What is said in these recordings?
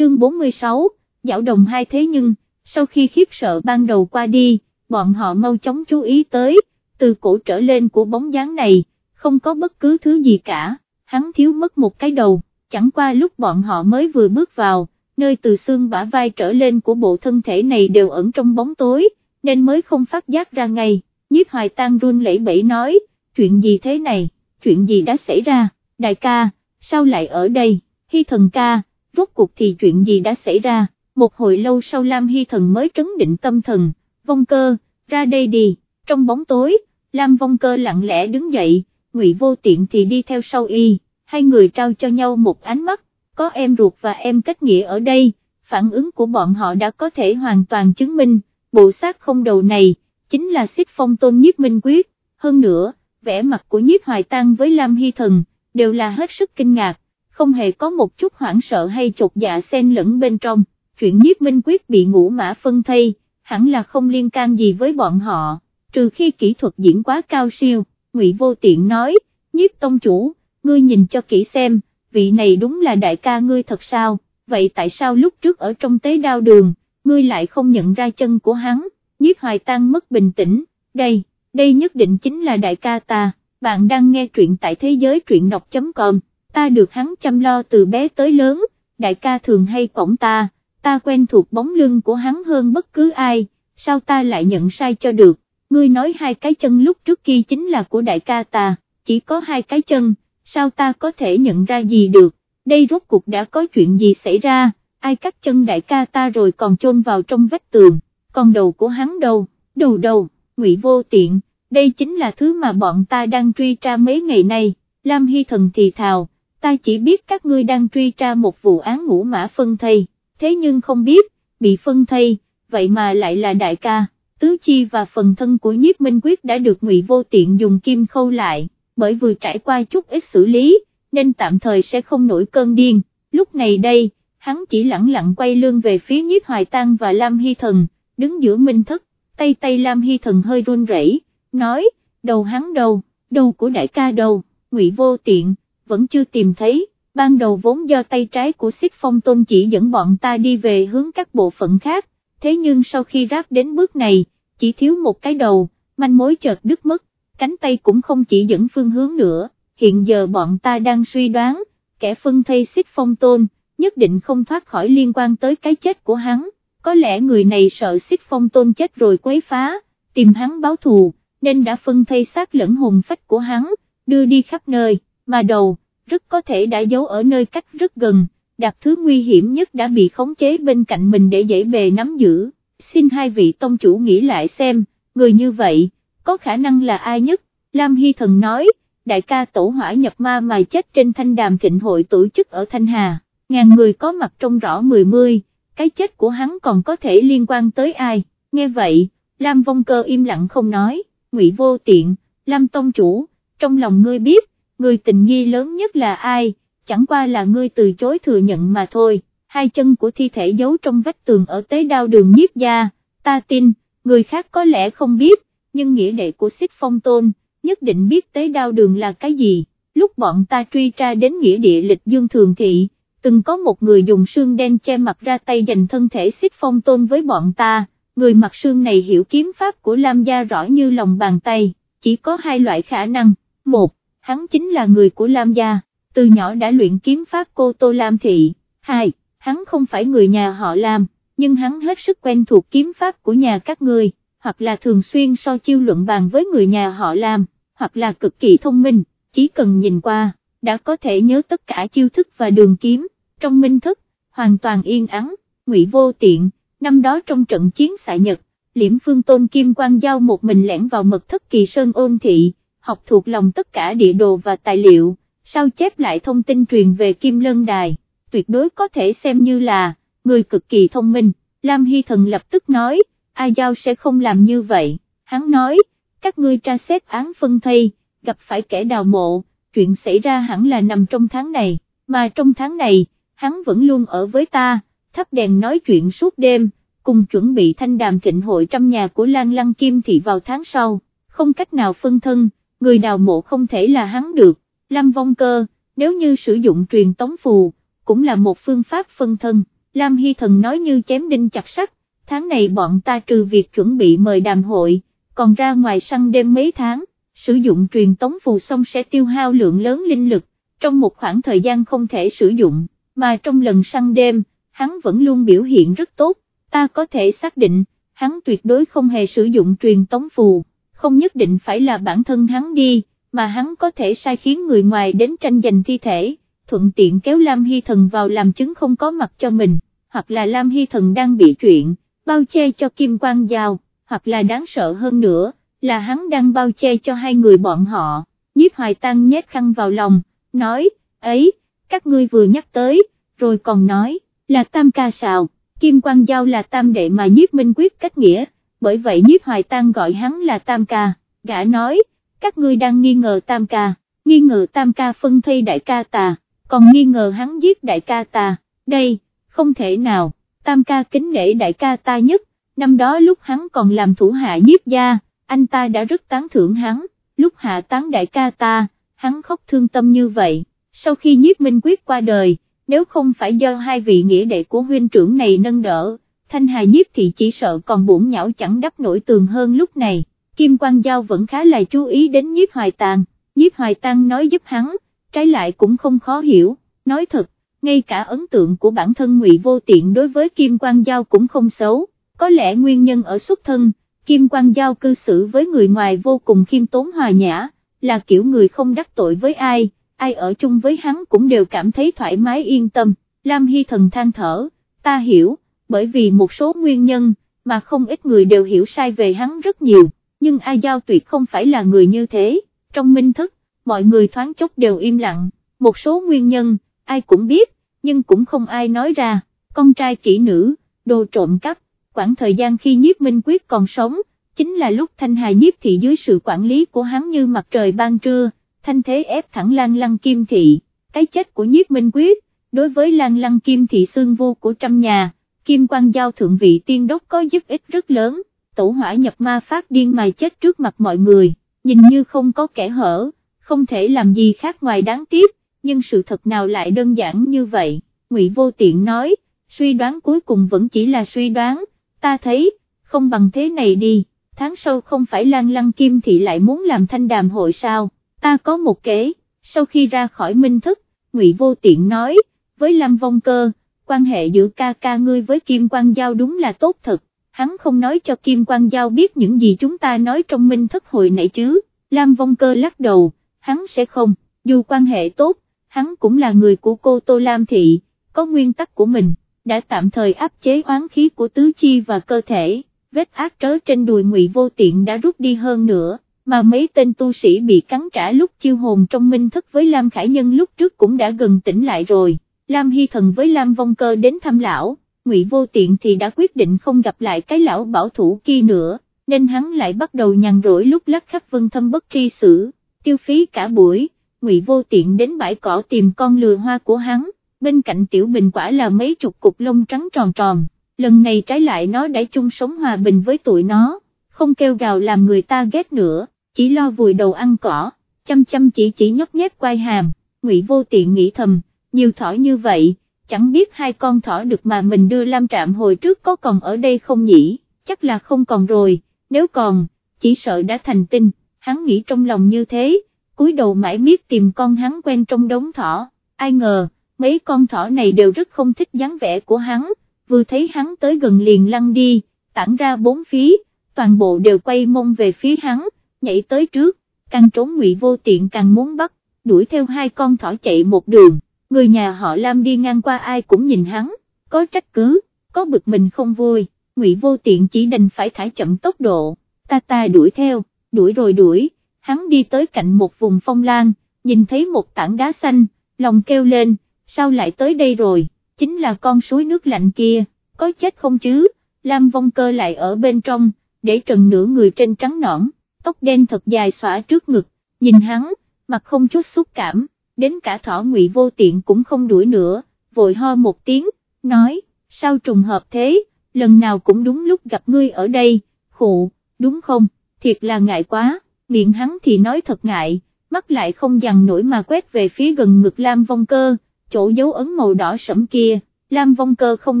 chương 46, dạo đồng hai thế nhưng, sau khi khiếp sợ ban đầu qua đi, bọn họ mau chóng chú ý tới, từ cổ trở lên của bóng dáng này, không có bất cứ thứ gì cả, hắn thiếu mất một cái đầu, chẳng qua lúc bọn họ mới vừa bước vào, nơi từ xương bả vai trở lên của bộ thân thể này đều ẩn trong bóng tối, nên mới không phát giác ra ngay, nhiếp hoài tang run lẩy bẩy nói, chuyện gì thế này, chuyện gì đã xảy ra, đại ca, sao lại ở đây, hy thần ca, rốt cuộc thì chuyện gì đã xảy ra, một hồi lâu sau Lam Hy thần mới trấn định tâm thần, vong cơ, ra đây đi, trong bóng tối, Lam vong cơ lặng lẽ đứng dậy, ngụy vô tiện thì đi theo sau y, hai người trao cho nhau một ánh mắt, có em ruột và em kết nghĩa ở đây, phản ứng của bọn họ đã có thể hoàn toàn chứng minh, bộ xác không đầu này, chính là xích phong tôn nhiếp minh quyết, hơn nữa, vẻ mặt của nhiếp hoài tăng với Lam Hy Thần, đều là hết sức kinh ngạc, không hề có một chút hoảng sợ hay chột dạ xen lẫn bên trong, chuyện nhiếp minh quyết bị ngũ mã phân thây, hẳn là không liên can gì với bọn họ, trừ khi kỹ thuật diễn quá cao siêu, ngụy vô tiện nói, nhiếp tông chủ, ngươi nhìn cho kỹ xem, vị này đúng là đại ca ngươi thật sao, vậy tại sao lúc trước ở trong tế đao đường, ngươi lại không nhận ra chân của hắn, nhiếp hoài tăng mất bình tĩnh, đây, đây nhất định chính là đại ca ta, bạn đang nghe truyện tại thế giới truyện đọc.com, ta được hắn chăm lo từ bé tới lớn, đại ca thường hay cổng ta, ta quen thuộc bóng lưng của hắn hơn bất cứ ai, sao ta lại nhận sai cho được, ngươi nói hai cái chân lúc trước kia chính là của đại ca ta, chỉ có hai cái chân, sao ta có thể nhận ra gì được, đây rốt cuộc đã có chuyện gì xảy ra, ai cắt chân đại ca ta rồi còn chôn vào trong vách tường, còn đầu của hắn đâu, đầu đầu, ngụy vô tiện, đây chính là thứ mà bọn ta đang truy tra mấy ngày nay, Lam Hy Thần thì thào, ta chỉ biết các ngươi đang truy tra một vụ án ngũ mã phân thây, thế nhưng không biết, bị phân thây, vậy mà lại là đại ca, tứ chi và phần thân của nhiếp minh quyết đã được ngụy vô tiện dùng kim khâu lại, bởi vừa trải qua chút ít xử lý, nên tạm thời sẽ không nổi cơn điên, lúc này đây, hắn chỉ lẳng lặng quay lưng về phía nhiếp hoài tăng và Lam Hy Thần, đứng giữa minh thất, tay tay Lam Hy Thần hơi run rẩy, nói, đầu hắn đầu, đầu của đại ca đầu, ngụy vô tiện, vẫn chưa tìm thấy, ban đầu vốn do tay trái của xích phong tôn chỉ dẫn bọn ta đi về hướng các bộ phận khác, thế nhưng sau khi ráp đến bước này, chỉ thiếu một cái đầu, manh mối chợt đứt mất, cánh tay cũng không chỉ dẫn phương hướng nữa, hiện giờ bọn ta đang suy đoán, kẻ phân thây xích phong tôn, nhất định không thoát khỏi liên quan tới cái chết của hắn, có lẽ người này sợ xích phong tôn chết rồi quấy phá, tìm hắn báo thù, nên đã phân thây xác lẫn hồn phách của hắn, đưa đi khắp nơi, mà đầu, rất có thể đã giấu ở nơi cách rất gần, đặt thứ nguy hiểm nhất đã bị khống chế bên cạnh mình để dễ bề nắm giữ, xin hai vị tông chủ nghĩ lại xem, người như vậy, có khả năng là ai nhất, Lam Hy Thần nói, đại ca tổ hỏa nhập ma mà chết trên thanh đàm thịnh hội tổ chức ở Thanh Hà, ngàn người có mặt trong rõ mười mươi, cái chết của hắn còn có thể liên quan tới ai, nghe vậy, Lam Vong Cơ im lặng không nói, ngụy vô tiện, Lam Tông Chủ, trong lòng ngươi biết, người tình nghi lớn nhất là ai, chẳng qua là ngươi từ chối thừa nhận mà thôi, hai chân của thi thể giấu trong vách tường ở tế đao đường nhiếp gia, ta tin, người khác có lẽ không biết, nhưng nghĩa đệ của xích phong tôn, nhất định biết tế đao đường là cái gì, lúc bọn ta truy tra đến nghĩa địa lịch dương thường thị, từng có một người dùng xương đen che mặt ra tay dành thân thể xích phong tôn với bọn ta, người mặc xương này hiểu kiếm pháp của Lam gia rõ như lòng bàn tay, chỉ có hai loại khả năng, một, hắn chính là người của Lam gia, từ nhỏ đã luyện kiếm pháp cô Tô Lam Thị, hai, hắn không phải người nhà họ Lam, nhưng hắn hết sức quen thuộc kiếm pháp của nhà các người, hoặc là thường xuyên so chiêu luận bàn với người nhà họ Lam, hoặc là cực kỳ thông minh, chỉ cần nhìn qua, đã có thể nhớ tất cả chiêu thức và đường kiếm, trong minh thức, hoàn toàn yên ắng, ngụy vô tiện, năm đó trong trận chiến xạ Nhật, liễm phương tôn kim quang giao một mình lẻn vào mật thất kỳ sơn ôn thị, học thuộc lòng tất cả địa đồ và tài liệu, sao chép lại thông tin truyền về kim lân đài, tuyệt đối có thể xem như là, người cực kỳ thông minh, Lam Hy Thần lập tức nói, A Giao sẽ không làm như vậy, hắn nói, các ngươi tra xét án phân thây, gặp phải kẻ đào mộ, chuyện xảy ra hẳn là nằm trong tháng này, mà trong tháng này, hắn vẫn luôn ở với ta, thắp đèn nói chuyện suốt đêm, cùng chuẩn bị thanh đàm thịnh hội trăm nhà của Lan Lăng Kim Thị vào tháng sau, không cách nào phân thân, người đào mộ không thể là hắn được, Lâm Vong Cơ, nếu như sử dụng truyền tống phù, cũng là một phương pháp phân thân, Lam Hy Thần nói như chém đinh chặt sắt, tháng này bọn ta trừ việc chuẩn bị mời đàm hội, còn ra ngoài săn đêm mấy tháng, sử dụng truyền tống phù xong sẽ tiêu hao lượng lớn linh lực, trong một khoảng thời gian không thể sử dụng, mà trong lần săn đêm, hắn vẫn luôn biểu hiện rất tốt, ta có thể xác định, hắn tuyệt đối không hề sử dụng truyền tống phù, không nhất định phải là bản thân hắn đi, mà hắn có thể sai khiến người ngoài đến tranh giành thi thể, thuận tiện kéo Lam Hy Thần vào làm chứng không có mặt cho mình, hoặc là Lam Hy Thần đang bị chuyện, bao che cho Kim Quang Giao, hoặc là đáng sợ hơn nữa, là hắn đang bao che cho hai người bọn họ, nhiếp hoài tăng nhét khăn vào lòng, nói, ấy, các ngươi vừa nhắc tới, rồi còn nói, là tam ca sào, Kim Quang Giao là tam đệ mà nhiếp minh quyết cách nghĩa, bởi vậy nhiếp hoài tăng gọi hắn là tam ca, gã nói, các ngươi đang nghi ngờ tam ca, nghi ngờ tam ca phân thây đại ca ta, còn nghi ngờ hắn giết đại ca ta, đây, không thể nào, tam ca kính nể đại ca ta nhất, năm đó lúc hắn còn làm thủ hạ nhiếp gia, anh ta đã rất tán thưởng hắn, lúc hạ tán đại ca ta, hắn khóc thương tâm như vậy, sau khi nhiếp minh quyết qua đời, nếu không phải do hai vị nghĩa đệ của huynh trưởng này nâng đỡ, thanh hà nhiếp thị chỉ sợ còn bổn nhão chẳng đắp nổi tường hơn lúc này, Kim Quang Giao vẫn khá là chú ý đến nhiếp hoài tàng, nhiếp hoài tàng nói giúp hắn, trái lại cũng không khó hiểu, nói thật, ngay cả ấn tượng của bản thân ngụy vô tiện đối với Kim Quang Giao cũng không xấu, có lẽ nguyên nhân ở xuất thân, Kim Quang Giao cư xử với người ngoài vô cùng khiêm tốn hòa nhã, là kiểu người không đắc tội với ai, ai ở chung với hắn cũng đều cảm thấy thoải mái yên tâm, Lam Hy Thần than thở, ta hiểu, bởi vì một số nguyên nhân, mà không ít người đều hiểu sai về hắn rất nhiều, nhưng ai giao tuyệt không phải là người như thế, trong minh thức, mọi người thoáng chốc đều im lặng, một số nguyên nhân, ai cũng biết, nhưng cũng không ai nói ra, con trai kỹ nữ, đồ trộm cắp, khoảng thời gian khi nhiếp minh quyết còn sống, chính là lúc thanh hài nhiếp thị dưới sự quản lý của hắn như mặt trời ban trưa, thanh thế ép thẳng lan lăng kim thị, cái chết của nhiếp minh quyết, đối với lan lăng kim thị xương vô của trăm nhà, kim quan giao thượng vị tiên đốc có giúp ích rất lớn, tổ hỏa nhập ma phát điên mà chết trước mặt mọi người, nhìn như không có kẻ hở không thể làm gì khác ngoài đáng tiếc, nhưng sự thật nào lại đơn giản như vậy, Ngụy Vô Tiện nói, suy đoán cuối cùng vẫn chỉ là suy đoán, ta thấy, không bằng thế này đi, tháng sau không phải Lan Lăng Kim Thị lại muốn làm thanh đàm hội sao, ta có một kế, sau khi ra khỏi minh thức, Ngụy Vô Tiện nói, với Lam Vong Cơ, quan hệ giữa ca ca ngươi với Kim Quang Giao đúng là tốt thật, hắn không nói cho Kim Quang Giao biết những gì chúng ta nói trong minh thất hồi nãy chứ, Lam Vong Cơ lắc đầu hắn sẽ không, dù quan hệ tốt, hắn cũng là người của cô Tô Lam Thị, có nguyên tắc của mình, đã tạm thời áp chế oán khí của tứ chi và cơ thể, vết ác trớ trên đùi ngụy vô tiện đã rút đi hơn nữa, mà mấy tên tu sĩ bị cắn trả lúc chiêu hồn trong minh thức với Lam Khải Nhân lúc trước cũng đã gần tỉnh lại rồi, Lam Hy Thần với Lam Vong Cơ đến thăm lão, ngụy vô tiện thì đã quyết định không gặp lại cái lão bảo thủ kia nữa, nên hắn lại bắt đầu nhàn rỗi lúc lắc khắp vân thâm bất tri xử tiêu phí cả buổi, ngụy vô tiện đến bãi cỏ tìm con lừa hoa của hắn, bên cạnh tiểu bình quả là mấy chục cục lông trắng tròn tròn, lần này trái lại nó đã chung sống hòa bình với tụi nó, không kêu gào làm người ta ghét nữa, chỉ lo vùi đầu ăn cỏ, chăm chăm chỉ chỉ nhóc nhép quay hàm, ngụy vô tiện nghĩ thầm, nhiều thỏ như vậy, chẳng biết hai con thỏ được mà mình đưa Lam Trạm hồi trước có còn ở đây không nhỉ, chắc là không còn rồi, nếu còn, chỉ sợ đã thành tinh. Hắn nghĩ trong lòng như thế, cúi đầu mãi miết tìm con hắn quen trong đống thỏ, ai ngờ, mấy con thỏ này đều rất không thích dáng vẻ của hắn, vừa thấy hắn tới gần liền lăn đi, tản ra bốn phía, toàn bộ đều quay mông về phía hắn, nhảy tới trước, càng trốn ngụy vô tiện càng muốn bắt, đuổi theo hai con thỏ chạy một đường, người nhà họ Lam đi ngang qua ai cũng nhìn hắn, có trách cứ, có bực mình không vui, ngụy vô tiện chỉ đành phải thả chậm tốc độ, ta ta đuổi theo, đuổi rồi đuổi, hắn đi tới cạnh một vùng phong lan, nhìn thấy một tảng đá xanh, lòng kêu lên, sao lại tới đây rồi, chính là con suối nước lạnh kia, có chết không chứ, Lam vong cơ lại ở bên trong, để trần nửa người trên trắng nõn, tóc đen thật dài xõa trước ngực, nhìn hắn, mặt không chút xúc cảm, đến cả thỏ ngụy vô tiện cũng không đuổi nữa, vội ho một tiếng, nói, sao trùng hợp thế, lần nào cũng đúng lúc gặp ngươi ở đây, khụ, đúng không? thiệt là ngại quá, miệng hắn thì nói thật ngại, mắt lại không dằn nổi mà quét về phía gần ngực Lam Vong Cơ, chỗ dấu ấn màu đỏ sẫm kia, Lam Vong Cơ không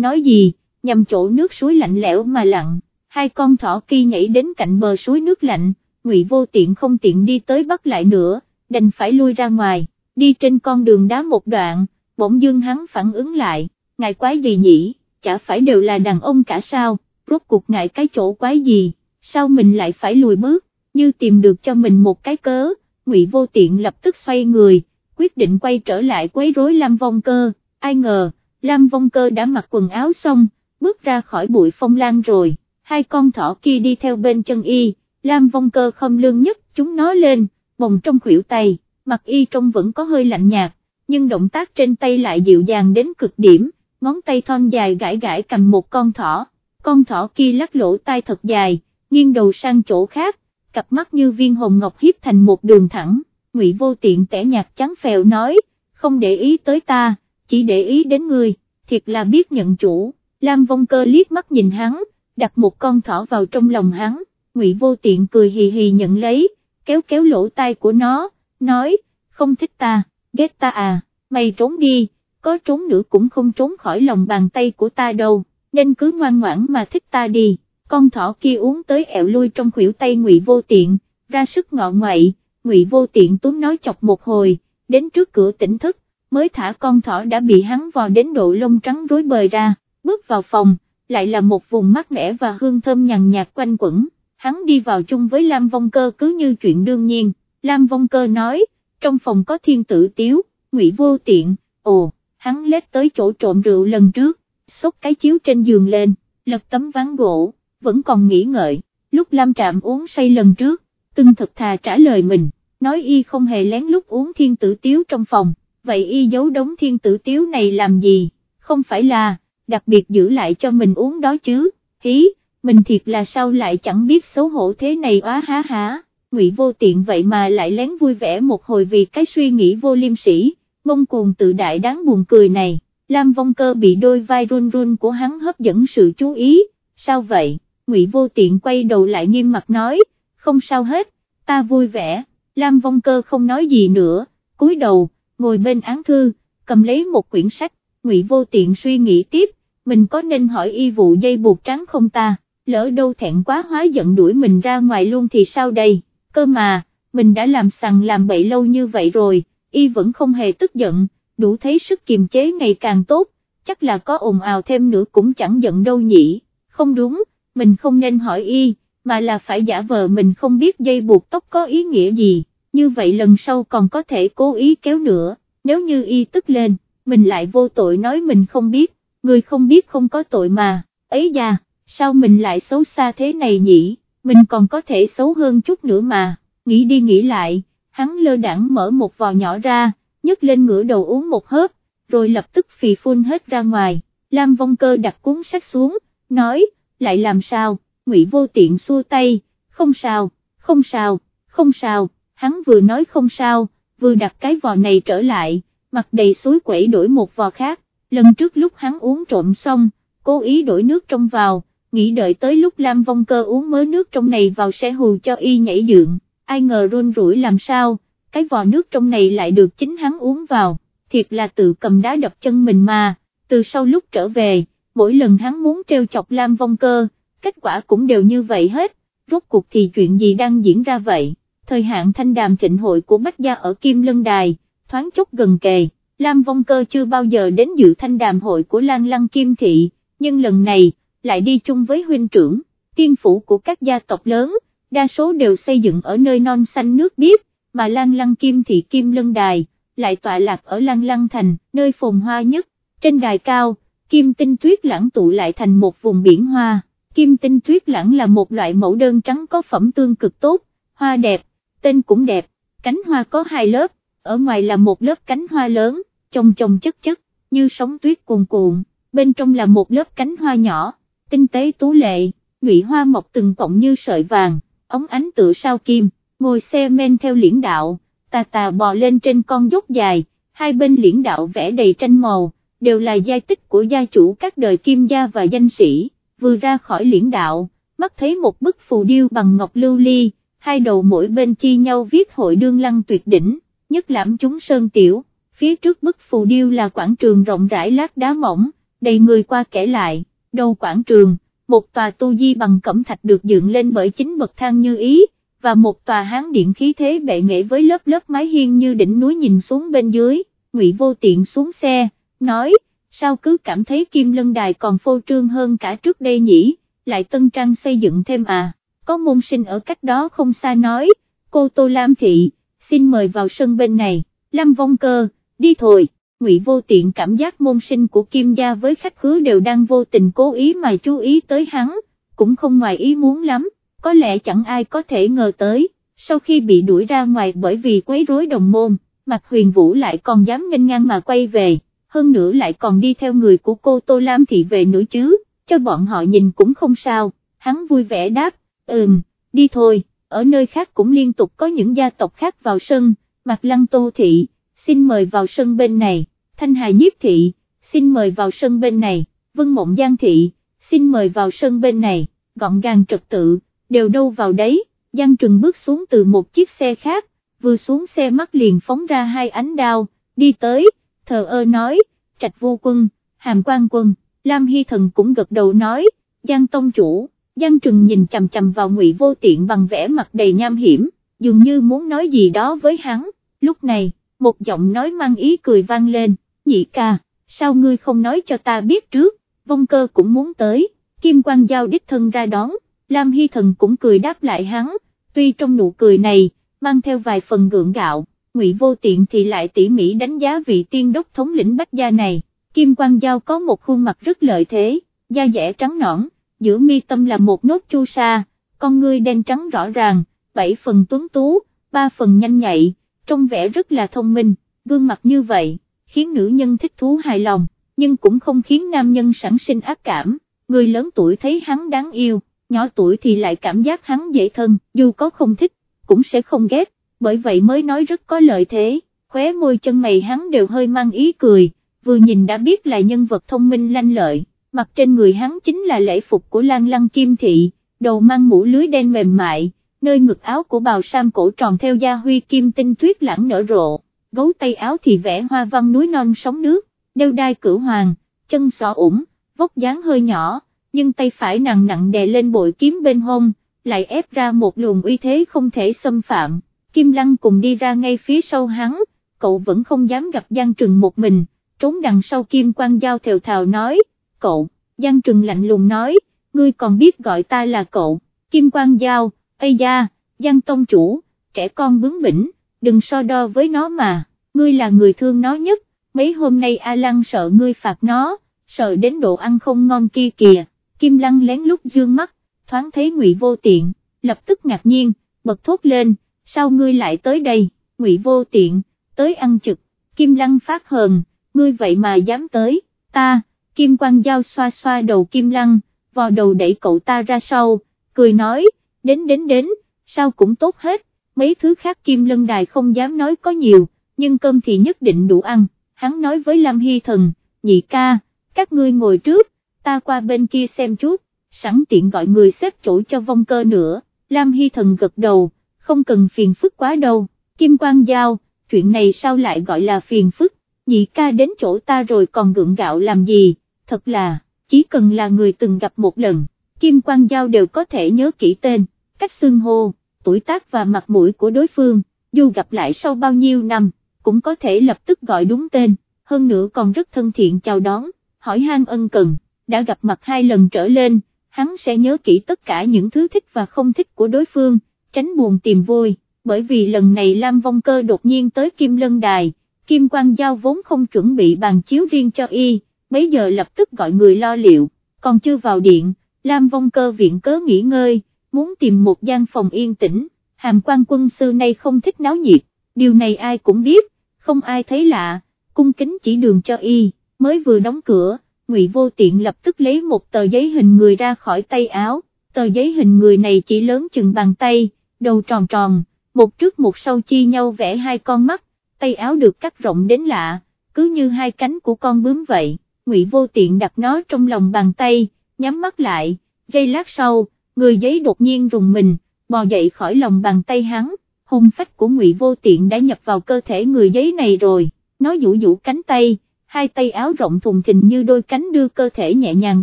nói gì, nhằm chỗ nước suối lạnh lẽo mà lặng, hai con thỏ kia nhảy đến cạnh bờ suối nước lạnh, Ngụy Vô Tiện không tiện đi tới bắt lại nữa, đành phải lui ra ngoài, đi trên con đường đá một đoạn, bỗng dưng hắn phản ứng lại, ngài quái gì nhỉ, chả phải đều là đàn ông cả sao, rốt cuộc ngại cái chỗ quái gì, sao mình lại phải lùi bước, như tìm được cho mình một cái cớ, Ngụy Vô Tiện lập tức xoay người, quyết định quay trở lại quấy rối Lam Vong Cơ, ai ngờ, Lam Vong Cơ đã mặc quần áo xong, bước ra khỏi bụi phong lan rồi, hai con thỏ kia đi theo bên chân y, Lam Vong Cơ không lương nhất chúng nó lên, bồng trong khuỷu tay, mặt y trông vẫn có hơi lạnh nhạt, nhưng động tác trên tay lại dịu dàng đến cực điểm, ngón tay thon dài gãi gãi cầm một con thỏ, con thỏ kia lắc lỗ tai thật dài, nghiêng đầu sang chỗ khác, cặp mắt như viên hồng ngọc hiếp thành một đường thẳng, ngụy vô tiện tẻ nhạt trắng phèo nói, không để ý tới ta, chỉ để ý đến người, thiệt là biết nhận chủ, Lam Vong Cơ liếc mắt nhìn hắn, đặt một con thỏ vào trong lòng hắn, ngụy vô tiện cười hì hì nhận lấy, kéo kéo lỗ tai của nó, nói, không thích ta, ghét ta à, mày trốn đi, có trốn nữa cũng không trốn khỏi lòng bàn tay của ta đâu, nên cứ ngoan ngoãn mà thích ta đi, con thỏ kia uống tới ẹo lui trong khuỷu tay ngụy vô tiện, ra sức ngọ ngoại, ngụy vô tiện túm nói chọc một hồi, đến trước cửa tỉnh thức, mới thả con thỏ đã bị hắn vò đến độ lông trắng rối bời ra, bước vào phòng, lại là một vùng mát mẻ và hương thơm nhàn nhạt quanh quẩn, hắn đi vào chung với Lam Vong Cơ cứ như chuyện đương nhiên, Lam Vong Cơ nói, trong phòng có thiên tử tiếu, ngụy vô tiện, ồ, hắn lết tới chỗ trộm rượu lần trước, xốc cái chiếu trên giường lên, lật tấm ván gỗ, vẫn còn nghĩ ngợi, lúc Lam Trạm uống say lần trước, từng thật thà trả lời mình, nói y không hề lén lúc uống thiên tử tiếu trong phòng, vậy y giấu đống thiên tử tiếu này làm gì, không phải là, đặc biệt giữ lại cho mình uống đó chứ, hí, mình thiệt là sao lại chẳng biết xấu hổ thế này quá há há, ngụy vô tiện vậy mà lại lén vui vẻ một hồi vì cái suy nghĩ vô liêm sĩ, ngông cuồng tự đại đáng buồn cười này, Lam Vong Cơ bị đôi vai run run của hắn hấp dẫn sự chú ý, sao vậy, ngụy vô tiện quay đầu lại nghiêm mặt nói, không sao hết, ta vui vẻ, Lam Vong Cơ không nói gì nữa, cúi đầu, ngồi bên án thư, cầm lấy một quyển sách, ngụy vô tiện suy nghĩ tiếp, mình có nên hỏi y vụ dây buộc trắng không ta, lỡ đâu thẹn quá hóa giận đuổi mình ra ngoài luôn thì sao đây, cơ mà, mình đã làm sằng làm bậy lâu như vậy rồi, y vẫn không hề tức giận, đủ thấy sức kiềm chế ngày càng tốt, chắc là có ồn ào thêm nữa cũng chẳng giận đâu nhỉ, không đúng, mình không nên hỏi y, mà là phải giả vờ mình không biết dây buộc tóc có ý nghĩa gì, như vậy lần sau còn có thể cố ý kéo nữa, nếu như y tức lên, mình lại vô tội nói mình không biết, người không biết không có tội mà, ấy da, sao mình lại xấu xa thế này nhỉ, mình còn có thể xấu hơn chút nữa mà, nghĩ đi nghĩ lại, hắn lơ đẳng mở một vò nhỏ ra, nhấc lên ngửa đầu uống một hớp, rồi lập tức phì phun hết ra ngoài, Lam Vong Cơ đặt cuốn sách xuống, nói, lại làm sao, Ngụy Vô Tiện xua tay, không sao, không sao, không sao, hắn vừa nói không sao, vừa đặt cái vò này trở lại, mặt đầy suối quẩy đổi một vò khác, lần trước lúc hắn uống trộm xong, cố ý đổi nước trong vào, nghĩ đợi tới lúc Lam Vong Cơ uống mớ nước trong này vào sẽ hù cho y nhảy dựng, ai ngờ run rủi làm sao, cái vò nước trong này lại được chính hắn uống vào, thiệt là tự cầm đá đập chân mình mà, từ sau lúc trở về, mỗi lần hắn muốn treo chọc Lam Vong Cơ, kết quả cũng đều như vậy hết, rốt cuộc thì chuyện gì đang diễn ra vậy, thời hạn thanh đàm thịnh hội của Bách Gia ở Kim Lân Đài, thoáng chốc gần kề, Lam Vong Cơ chưa bao giờ đến dự thanh đàm hội của Lan Lăng Kim Thị, nhưng lần này, lại đi chung với huynh trưởng, tiên phủ của các gia tộc lớn, đa số đều xây dựng ở nơi non xanh nước biếc, mà Lan Lăng Kim thì Kim Lân Đài, lại tọa lạc ở Lan Lăng Thành, nơi phồn hoa nhất, trên đài cao, Kim Tinh Tuyết lãng tụ lại thành một vùng biển hoa, Kim Tinh Tuyết lãng là một loại mẫu đơn trắng có phẩm tương cực tốt, hoa đẹp, tên cũng đẹp, cánh hoa có hai lớp, ở ngoài là một lớp cánh hoa lớn, trông trông chất chất, như sóng tuyết cuồn cuộn, bên trong là một lớp cánh hoa nhỏ, tinh tế tú lệ, nhụy hoa mọc từng cọng như sợi vàng, ống ánh tựa sao kim, ngồi xe men theo liễn đạo, tà tà bò lên trên con dốc dài, hai bên liễn đạo vẽ đầy tranh màu, đều là giai tích của gia chủ các đời kim gia và danh sĩ, vừa ra khỏi liễn đạo, mắt thấy một bức phù điêu bằng ngọc lưu ly, hai đầu mỗi bên chi nhau viết hội đương lăng tuyệt đỉnh, nhất lãm chúng sơn tiểu, phía trước bức phù điêu là quảng trường rộng rãi lát đá mỏng, đầy người qua kể lại, đầu quảng trường, một tòa tu di bằng cẩm thạch được dựng lên bởi chính bậc thang như ý, và một tòa hán điện khí thế bệ nghệ với lớp lớp mái hiên như đỉnh núi nhìn xuống bên dưới, ngụy vô tiện xuống xe, nói, sao cứ cảm thấy kim lân đài còn phô trương hơn cả trước đây nhỉ, lại tân trang xây dựng thêm à, có môn sinh ở cách đó không xa nói, cô Tô Lam Thị, xin mời vào sân bên này, Lam Vong Cơ, đi thôi. Ngụy Vô Tiện cảm giác môn sinh của Kim gia với khách khứa đều đang vô tình cố ý mà chú ý tới hắn, cũng không ngoài ý muốn lắm, có lẽ chẳng ai có thể ngờ tới, sau khi bị đuổi ra ngoài bởi vì quấy rối đồng môn, Mạc huyền vũ lại còn dám nghênh ngang mà quay về, hơn nữa lại còn đi theo người của cô Tô Lam Thị về nữa chứ, cho bọn họ nhìn cũng không sao, hắn vui vẻ đáp, ừm, đi thôi, ở nơi khác cũng liên tục có những gia tộc khác vào sân, Mạc lăng Tô Thị, xin mời vào sân bên này. Thanh Hà Nhiếp Thị, xin mời vào sân bên này, Vân Mộng Giang Thị, xin mời vào sân bên này, gọn gàng trật tự, đều đâu vào đấy, Giang Trừng bước xuống từ một chiếc xe khác, vừa xuống xe mắt liền phóng ra hai ánh đao, đi tới, thờ ơ nói, trạch vô quân, hàm quan quân, Lam Hy Thần cũng gật đầu nói, Giang Tông Chủ, Giang Trừng nhìn chầm chầm vào ngụy vô tiện bằng vẻ mặt đầy nham hiểm, dường như muốn nói gì đó với hắn, lúc này, một giọng nói mang ý cười vang lên, nhị ca, sao ngươi không nói cho ta biết trước, vong cơ cũng muốn tới, kim quang giao đích thân ra đón, Lam Hy Thần cũng cười đáp lại hắn, tuy trong nụ cười này, mang theo vài phần gượng gạo, ngụy vô tiện thì lại tỉ mỉ đánh giá vị tiên đốc thống lĩnh bách gia này, kim quang giao có một khuôn mặt rất lợi thế, da dẻ trắng nõn, giữa mi tâm là một nốt chu sa, con ngươi đen trắng rõ ràng, bảy phần tuấn tú, ba phần nhanh nhạy, trông vẻ rất là thông minh, gương mặt như vậy khiến nữ nhân thích thú hài lòng, nhưng cũng không khiến nam nhân sản sinh ác cảm, người lớn tuổi thấy hắn đáng yêu, nhỏ tuổi thì lại cảm giác hắn dễ thân, dù có không thích, cũng sẽ không ghét, bởi vậy mới nói rất có lợi thế, khóe môi chân mày hắn đều hơi mang ý cười, vừa nhìn đã biết là nhân vật thông minh lanh lợi, mặt trên người hắn chính là lễ phục của Lan Lăng Kim Thị, đầu mang mũ lưới đen mềm mại, nơi ngực áo của bào sam cổ tròn theo da huy kim tinh tuyết lãng nở rộ gấu tay áo thì vẽ hoa văn núi non sóng nước, đeo đai cửu hoàng, chân xỏ ủng, vóc dáng hơi nhỏ, nhưng tay phải nặng nặng đè lên bội kiếm bên hông, lại ép ra một luồng uy thế không thể xâm phạm. Kim Lăng cùng đi ra ngay phía sau hắn, cậu vẫn không dám gặp Giang Trừng một mình, trốn đằng sau Kim Quang Giao thều thào nói, cậu, Giang Trừng lạnh lùng nói, ngươi còn biết gọi ta là cậu, Kim Quang Giao, Ây da, Giang Tông Chủ, trẻ con bướng bỉnh đừng so đo với nó mà, ngươi là người thương nó nhất, mấy hôm nay A Lăng sợ ngươi phạt nó, sợ đến độ ăn không ngon kia kìa, Kim Lăng lén lút dương mắt, thoáng thấy Ngụy Vô Tiện, lập tức ngạc nhiên, bật thốt lên, sao ngươi lại tới đây, Ngụy Vô Tiện, tới ăn trực, Kim Lăng phát hờn, ngươi vậy mà dám tới, ta, Kim Quang Giao xoa xoa đầu Kim Lăng, vò đầu đẩy cậu ta ra sau, cười nói, đến đến đến, sao cũng tốt hết, mấy thứ khác Kim Lân Đài không dám nói có nhiều, nhưng cơm thì nhất định đủ ăn, hắn nói với Lam Hy Thần, nhị ca, các ngươi ngồi trước, ta qua bên kia xem chút, sẵn tiện gọi người xếp chỗ cho vong cơ nữa, Lam Hy Thần gật đầu, không cần phiền phức quá đâu, Kim Quang Giao, chuyện này sao lại gọi là phiền phức, nhị ca đến chỗ ta rồi còn gượng gạo làm gì, thật là, chỉ cần là người từng gặp một lần, Kim Quang Giao đều có thể nhớ kỹ tên, cách xưng hô tuổi tác và mặt mũi của đối phương, dù gặp lại sau bao nhiêu năm, cũng có thể lập tức gọi đúng tên, hơn nữa còn rất thân thiện chào đón, hỏi han ân cần, đã gặp mặt hai lần trở lên, hắn sẽ nhớ kỹ tất cả những thứ thích và không thích của đối phương, tránh buồn tìm vui, bởi vì lần này Lam Vong Cơ đột nhiên tới Kim Lân Đài, Kim Quang Giao vốn không chuẩn bị bàn chiếu riêng cho y, mấy giờ lập tức gọi người lo liệu, còn chưa vào điện, Lam Vong Cơ viện cớ nghỉ ngơi muốn tìm một gian phòng yên tĩnh, hàm quan quân sư này không thích náo nhiệt, điều này ai cũng biết, không ai thấy lạ, cung kính chỉ đường cho y, mới vừa đóng cửa, ngụy vô tiện lập tức lấy một tờ giấy hình người ra khỏi tay áo, tờ giấy hình người này chỉ lớn chừng bàn tay, đầu tròn tròn, một trước một sau chi nhau vẽ hai con mắt, tay áo được cắt rộng đến lạ, cứ như hai cánh của con bướm vậy, ngụy vô tiện đặt nó trong lòng bàn tay, nhắm mắt lại, giây lát sau, người giấy đột nhiên rùng mình, bò dậy khỏi lòng bàn tay hắn, hung phách của ngụy vô tiện đã nhập vào cơ thể người giấy này rồi, nó vũ vũ cánh tay, hai tay áo rộng thùng thình như đôi cánh đưa cơ thể nhẹ nhàng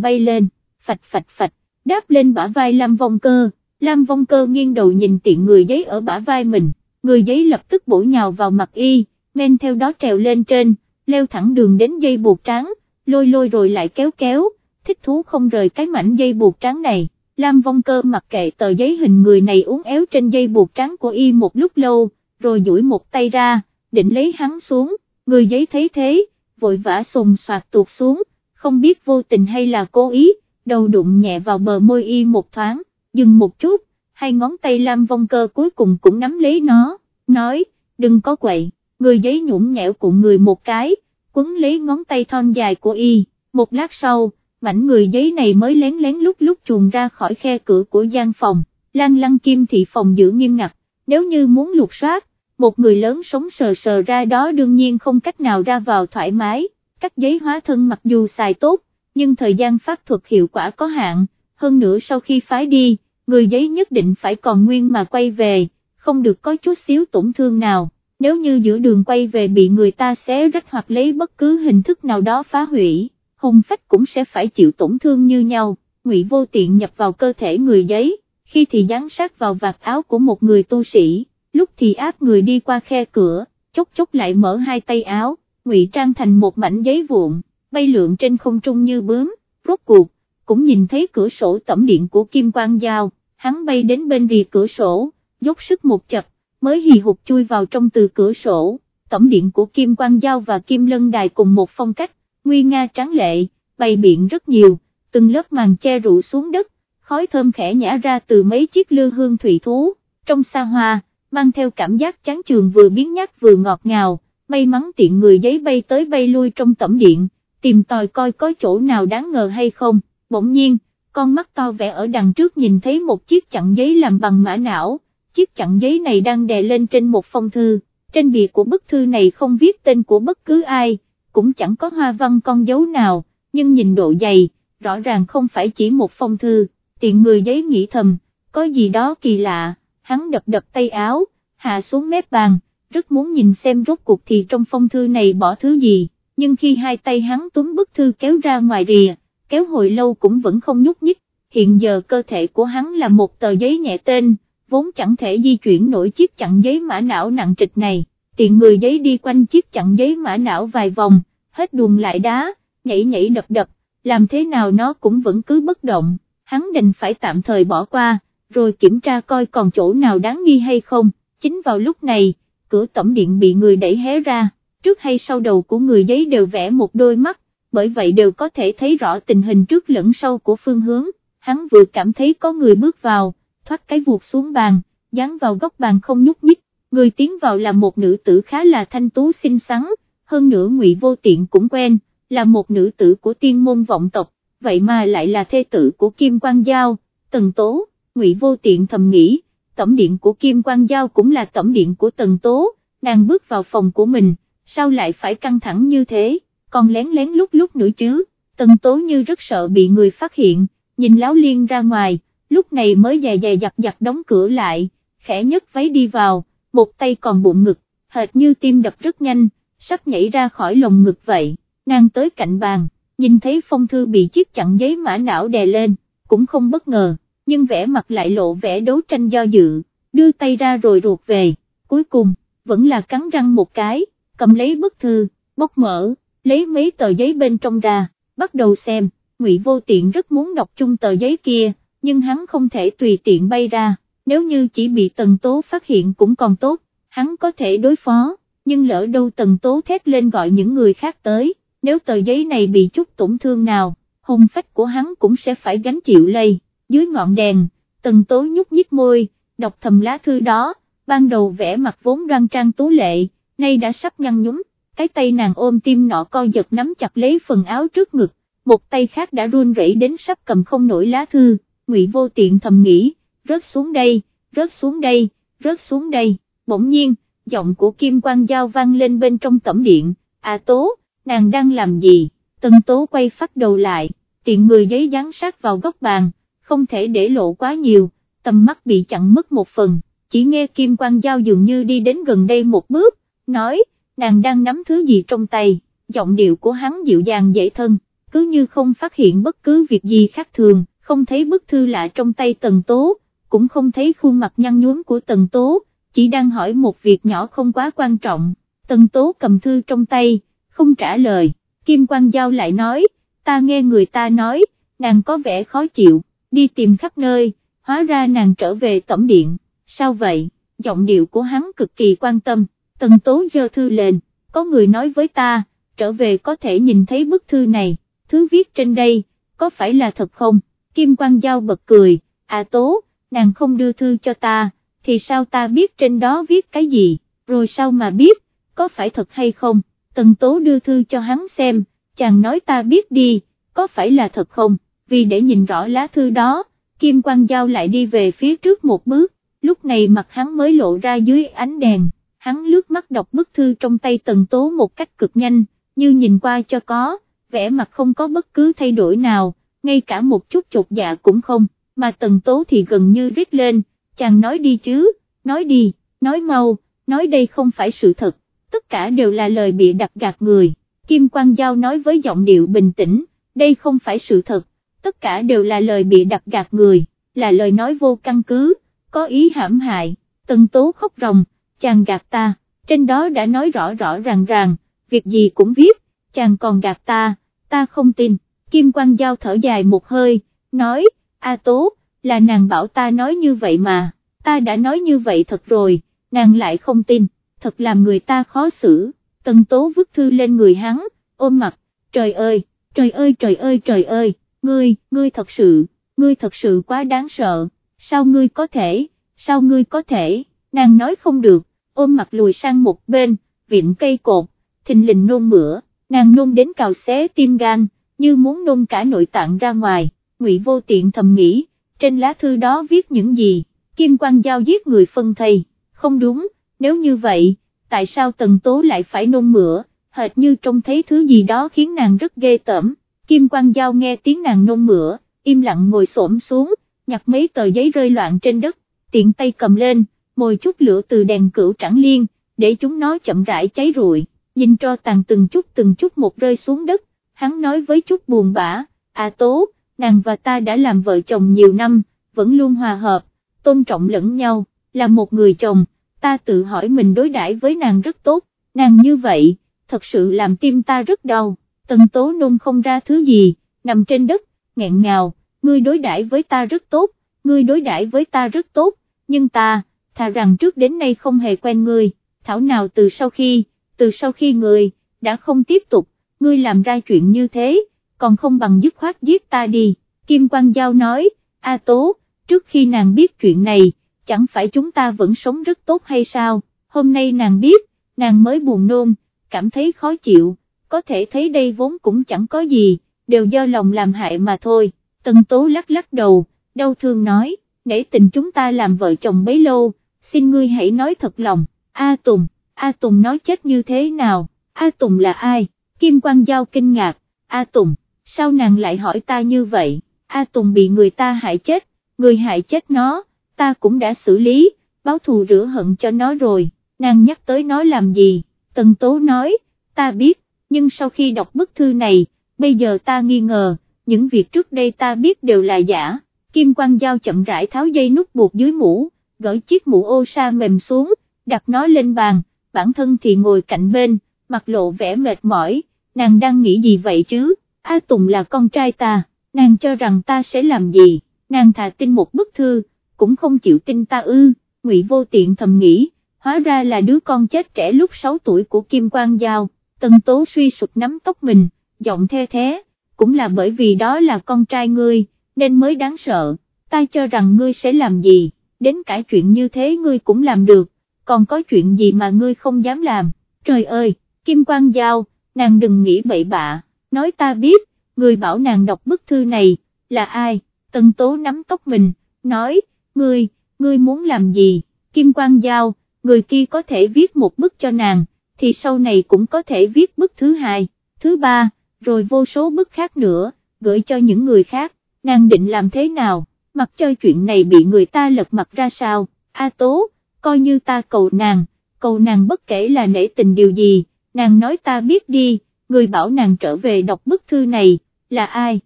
bay lên, phạch phạch phạch, đáp lên bả vai Lam Vong Cơ, Lam Vong Cơ nghiêng đầu nhìn tiện người giấy ở bả vai mình, người giấy lập tức bổ nhào vào mặt y, men theo đó trèo lên trên, leo thẳng đường đến dây buộc trắng, lôi lôi rồi lại kéo kéo, thích thú không rời cái mảnh dây buộc trắng này. Lam Vong Cơ mặc kệ tờ giấy hình người này uốn éo trên dây buộc trắng của y một lúc lâu, rồi duỗi một tay ra, định lấy hắn xuống, người giấy thấy thế, vội vã sùng soạt tuột xuống, không biết vô tình hay là cố ý, đầu đụng nhẹ vào bờ môi y một thoáng, dừng một chút, hai ngón tay Lam Vong Cơ cuối cùng cũng nắm lấy nó, nói, đừng có quậy, người giấy nhũng nhẽo của người một cái, quấn lấy ngón tay thon dài của y, một lát sau, mảnh người giấy này mới lén lén lúc lúc chuồn ra khỏi khe cửa của gian phòng, lan lăng kim thị phòng giữ nghiêm ngặt, nếu như muốn lục soát, một người lớn sống sờ sờ ra đó đương nhiên không cách nào ra vào thoải mái, các giấy hóa thân mặc dù xài tốt, nhưng thời gian pháp thuật hiệu quả có hạn, hơn nữa sau khi phái đi, người giấy nhất định phải còn nguyên mà quay về, không được có chút xíu tổn thương nào, nếu như giữa đường quay về bị người ta xé rách hoặc lấy bất cứ hình thức nào đó phá hủy, hùng phách cũng sẽ phải chịu tổn thương như nhau, ngụy vô tiện nhập vào cơ thể người giấy, khi thì dán sát vào vạt áo của một người tu sĩ lúc thì áp người đi qua khe cửa, chốc chốc lại mở hai tay áo, ngụy trang thành một mảnh giấy vụn, bay lượn trên không trung như bướm, rốt cuộc, cũng nhìn thấy cửa sổ tẩm điện của Kim Quang Giao, hắn bay đến bên rìa cửa sổ, dốc sức một chập, mới hì hụt chui vào trong từ cửa sổ, tẩm điện của Kim Quang Giao và Kim Lân Đài cùng một phong cách, nguy nga trắng lệ, bày biện rất nhiều, từng lớp màn che rụ xuống đất, khói thơm khẽ nhả ra từ mấy chiếc lư hương thủy thú, trong xa hoa mang theo cảm giác chán trường vừa biến nhát vừa ngọt ngào, may mắn tiện người giấy bay tới bay lui trong tẩm điện, tìm tòi coi có chỗ nào đáng ngờ hay không, bỗng nhiên, con mắt to vẽ ở đằng trước nhìn thấy một chiếc chặn giấy làm bằng mã não, chiếc chặn giấy này đang đè lên trên một phong thư, trên bìa của bức thư này không viết tên của bất cứ ai, cũng chẳng có hoa văn con dấu nào, nhưng nhìn độ dày, rõ ràng không phải chỉ một phong thư, tiện người giấy nghĩ thầm, có gì đó kỳ lạ hắn đập đập tay áo, hạ xuống mép bàn, rất muốn nhìn xem rốt cuộc thì trong phong thư này bỏ thứ gì, nhưng khi hai tay hắn túm bức thư kéo ra ngoài rìa, kéo hồi lâu cũng vẫn không nhúc nhích, hiện giờ cơ thể của hắn là một tờ giấy nhẹ tên, vốn chẳng thể di chuyển nổi chiếc chặn giấy mã não nặng trịch này, tiện người giấy đi quanh chiếc chặn giấy mã não vài vòng, hết đùn lại đá, nhảy nhảy đập đập, làm thế nào nó cũng vẫn cứ bất động, hắn định phải tạm thời bỏ qua rồi kiểm tra coi còn chỗ nào đáng nghi hay không, chính vào lúc này, cửa tẩm điện bị người đẩy hé ra, trước hay sau đầu của người giấy đều vẽ một đôi mắt, bởi vậy đều có thể thấy rõ tình hình trước lẫn sau của phương hướng, hắn vừa cảm thấy có người bước vào, thoát cái vuột xuống bàn, dán vào góc bàn không nhúc nhích, người tiến vào là một nữ tử khá là thanh tú xinh xắn, hơn nữa ngụy vô tiện cũng quen, là một nữ tử của tiên môn vọng tộc, vậy mà lại là thê tử của Kim Quang Giao, Tần Tố. Ngụy Vô Tiện thầm nghĩ, tẩm điện của Kim Quang Giao cũng là tẩm điện của Tần Tố, nàng bước vào phòng của mình, sao lại phải căng thẳng như thế, còn lén lén lúc lúc nữa chứ, Tần Tố như rất sợ bị người phát hiện, nhìn láo liên ra ngoài, lúc này mới dè dè giặt giặt đóng cửa lại, khẽ nhấc váy đi vào, một tay còn bụng ngực, hệt như tim đập rất nhanh, sắp nhảy ra khỏi lồng ngực vậy, nàng tới cạnh bàn, nhìn thấy phong thư bị chiếc chặn giấy mã não đè lên, cũng không bất ngờ nhưng vẻ mặt lại lộ vẻ đấu tranh do dự, đưa tay ra rồi ruột về, cuối cùng, vẫn là cắn răng một cái, cầm lấy bức thư, bóc mở, lấy mấy tờ giấy bên trong ra, bắt đầu xem, Ngụy Vô Tiện rất muốn đọc chung tờ giấy kia, nhưng hắn không thể tùy tiện bay ra, nếu như chỉ bị Tần Tố phát hiện cũng còn tốt, hắn có thể đối phó, nhưng lỡ đâu Tần Tố thét lên gọi những người khác tới, nếu tờ giấy này bị chút tổn thương nào, hồn phách của hắn cũng sẽ phải gánh chịu lây. Dưới ngọn đèn, tần tố nhúc nhích môi, đọc thầm lá thư đó, ban đầu vẽ mặt vốn đoan trang tú lệ, nay đã sắp nhăn nhúm, cái tay nàng ôm tim nọ co giật nắm chặt lấy phần áo trước ngực, một tay khác đã run rẩy đến sắp cầm không nổi lá thư, ngụy vô tiện thầm nghĩ, rớt xuống đây, rớt xuống đây, rớt xuống đây, bỗng nhiên, giọng của Kim Quang Giao vang lên bên trong tẩm điện, à tố, nàng đang làm gì, tân tố quay phát đầu lại, tiện người giấy dán sát vào góc bàn, không thể để lộ quá nhiều, tầm mắt bị chặn mất một phần, chỉ nghe Kim Quang Giao dường như đi đến gần đây một bước, nói, nàng đang nắm thứ gì trong tay, giọng điệu của hắn dịu dàng dễ thân, cứ như không phát hiện bất cứ việc gì khác thường, không thấy bức thư lạ trong tay tần tố, cũng không thấy khuôn mặt nhăn nhuốm của tần tố, chỉ đang hỏi một việc nhỏ không quá quan trọng, tần tố cầm thư trong tay, không trả lời, Kim Quang Giao lại nói, ta nghe người ta nói, nàng có vẻ khó chịu, đi tìm khắp nơi, hóa ra nàng trở về tổng điện, sao vậy, giọng điệu của hắn cực kỳ quan tâm, tần tố dơ thư lên, có người nói với ta, trở về có thể nhìn thấy bức thư này, thứ viết trên đây, có phải là thật không, Kim Quang Giao bật cười, à tố, nàng không đưa thư cho ta, thì sao ta biết trên đó viết cái gì, rồi sao mà biết, có phải thật hay không, tần tố đưa thư cho hắn xem, chàng nói ta biết đi, có phải là thật không, vì để nhìn rõ lá thư đó, Kim Quang Giao lại đi về phía trước một bước, lúc này mặt hắn mới lộ ra dưới ánh đèn, hắn lướt mắt đọc bức thư trong tay tần tố một cách cực nhanh, như nhìn qua cho có, vẻ mặt không có bất cứ thay đổi nào, ngay cả một chút chột dạ cũng không, mà tần tố thì gần như rít lên, chàng nói đi chứ, nói đi, nói mau, nói đây không phải sự thật, tất cả đều là lời bị đặt gạt người, Kim Quang Giao nói với giọng điệu bình tĩnh, đây không phải sự thật, tất cả đều là lời bị đặt gạt người, là lời nói vô căn cứ, có ý hãm hại, tần tố khóc ròng, chàng gạt ta, trên đó đã nói rõ rõ ràng ràng, việc gì cũng viết, chàng còn gạt ta, ta không tin, Kim Quang Giao thở dài một hơi, nói, A Tố, là nàng bảo ta nói như vậy mà, ta đã nói như vậy thật rồi, nàng lại không tin, thật làm người ta khó xử, Tần Tố vứt thư lên người hắn, ôm mặt, trời ơi, trời ơi trời ơi trời ơi, ngươi, ngươi thật sự, ngươi thật sự quá đáng sợ, sao ngươi có thể, sao ngươi có thể, nàng nói không được, ôm mặt lùi sang một bên, viện cây cột, thình lình nôn mửa, nàng nôn đến cào xé tim gan, như muốn nôn cả nội tạng ra ngoài, ngụy vô tiện thầm nghĩ, trên lá thư đó viết những gì, Kim Quang Giao giết người phân thầy, không đúng, nếu như vậy, tại sao Tần Tố lại phải nôn mửa, hệt như trông thấy thứ gì đó khiến nàng rất ghê tởm, Kim Quang Giao nghe tiếng nàng nôn mửa, im lặng ngồi xổm xuống, nhặt mấy tờ giấy rơi loạn trên đất, tiện tay cầm lên, mồi chút lửa từ đèn cửu trảng liên, để chúng nó chậm rãi cháy rụi, nhìn cho tàn từng chút từng chút một rơi xuống đất, hắn nói với chút buồn bã, à tố, nàng và ta đã làm vợ chồng nhiều năm, vẫn luôn hòa hợp, tôn trọng lẫn nhau, là một người chồng, ta tự hỏi mình đối đãi với nàng rất tốt, nàng như vậy, thật sự làm tim ta rất đau, tần tố nôn không ra thứ gì, nằm trên đất, nghẹn ngào, ngươi đối đãi với ta rất tốt, ngươi đối đãi với ta rất tốt, nhưng ta, thà rằng trước đến nay không hề quen ngươi, thảo nào từ sau khi, từ sau khi người, đã không tiếp tục, ngươi làm ra chuyện như thế, còn không bằng dứt khoát giết ta đi, Kim Quang Giao nói, A Tố, trước khi nàng biết chuyện này, chẳng phải chúng ta vẫn sống rất tốt hay sao, hôm nay nàng biết, nàng mới buồn nôn, cảm thấy khó chịu, có thể thấy đây vốn cũng chẳng có gì, đều do lòng làm hại mà thôi, Tân Tố lắc lắc đầu, đau thương nói, nể tình chúng ta làm vợ chồng bấy lâu, xin ngươi hãy nói thật lòng, A Tùng, A Tùng nói chết như thế nào, A Tùng là ai, Kim Quang Giao kinh ngạc, A Tùng, sao nàng lại hỏi ta như vậy, A Tùng bị người ta hại chết, người hại chết nó, ta cũng đã xử lý, báo thù rửa hận cho nó rồi, nàng nhắc tới nó làm gì, Tần Tố nói, ta biết, nhưng sau khi đọc bức thư này, bây giờ ta nghi ngờ, những việc trước đây ta biết đều là giả, Kim Quang Giao chậm rãi tháo dây nút buộc dưới mũ, gỡ chiếc mũ ô sa mềm xuống, đặt nó lên bàn, bản thân thì ngồi cạnh bên, mặt lộ vẻ mệt mỏi, nàng đang nghĩ gì vậy chứ, A Tùng là con trai ta, nàng cho rằng ta sẽ làm gì, nàng thà tin một bức thư, cũng không chịu tin ta ư, ngụy vô tiện thầm nghĩ, hóa ra là đứa con chết trẻ lúc 6 tuổi của Kim Quang Giao, tân tố suy sụp nắm tóc mình, giọng the thế, cũng là bởi vì đó là con trai ngươi, nên mới đáng sợ, ta cho rằng ngươi sẽ làm gì, đến cả chuyện như thế ngươi cũng làm được, còn có chuyện gì mà ngươi không dám làm, trời ơi, Kim Quang Giao, nàng đừng nghĩ bậy bạ, nói ta biết, người bảo nàng đọc bức thư này, là ai, Tần Tố nắm tóc mình, nói, ngươi, ngươi muốn làm gì, Kim Quang Giao, người kia có thể viết một bức cho nàng, thì sau này cũng có thể viết bức thứ hai, thứ ba, rồi vô số bức khác nữa, gửi cho những người khác, nàng định làm thế nào, mặc cho chuyện này bị người ta lật mặt ra sao, A Tố, coi như ta cầu nàng, cầu nàng bất kể là nể tình điều gì, nàng nói ta biết đi, người bảo nàng trở về đọc bức thư này, là ai,